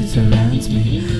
it surrounds me